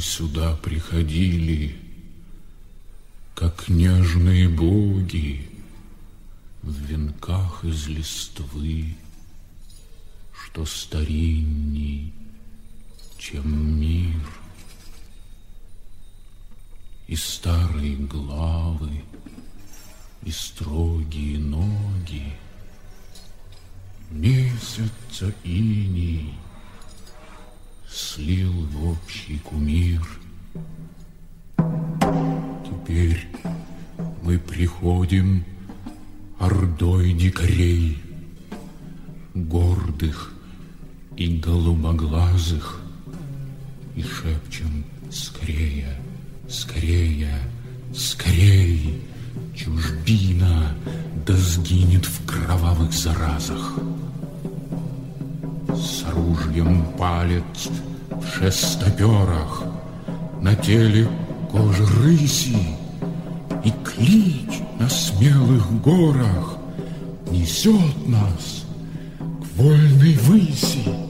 Сюда приходили, как нежные боги в венках из листвы, что старинней, чем мир. И старые главы, и строгие ноги, Месяца иней кумир. Теперь мы приходим ордой дикарей, гордых и голубоглазых, и шепчем скорее, скорее, скорее, чужбина да сгинет в кровавых заразах. С оружием палец в шестоперах, на теле кожа рыси, и клич на смелых горах несет нас к вольной выси.